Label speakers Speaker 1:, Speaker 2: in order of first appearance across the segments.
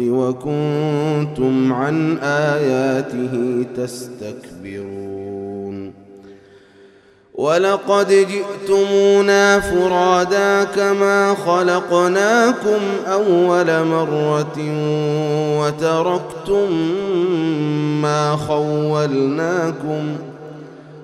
Speaker 1: وكنتم عن آياته تستكبرون. ولقد جئتمونا فرادا كما خلقناكم أول مرة وتركتم ما خولناكم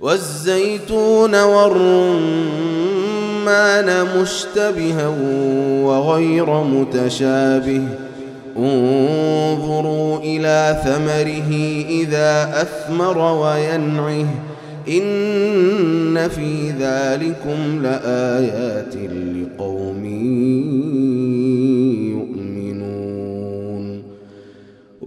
Speaker 1: والزيتون والرمان مشتبها وغير متشابه. انظروا إلى ثمره إذا أثمر وينعه. إن في ذلكم لآيات لقوم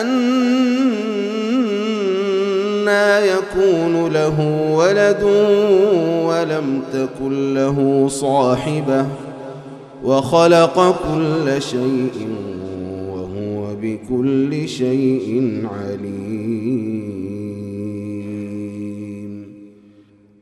Speaker 1: أنا يكون له ولد ولم تكن له صاحبة وخلق كل شيء بكل شيء عليم.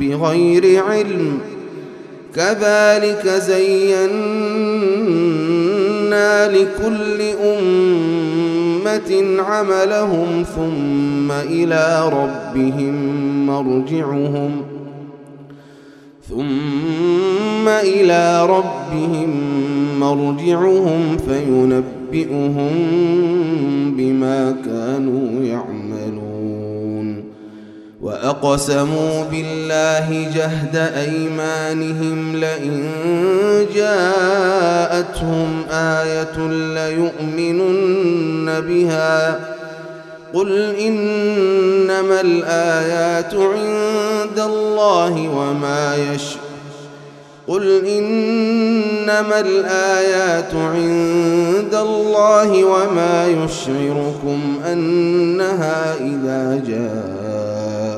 Speaker 1: بغير علم كذلك زينا لكل أمة عملهم ثم إلى ربهم مرجعهم ثم إلى ربهم مرجعهم فينبئهم بما كانوا يعملون وأقسموا بالله جهد أيمانهم لئن جاءتهم آية ليؤمنن بها. قل إنما الآيات عند الله وما يشاء قل إنما الآيات عند الله وما يشعركم أنها إذا جاءت.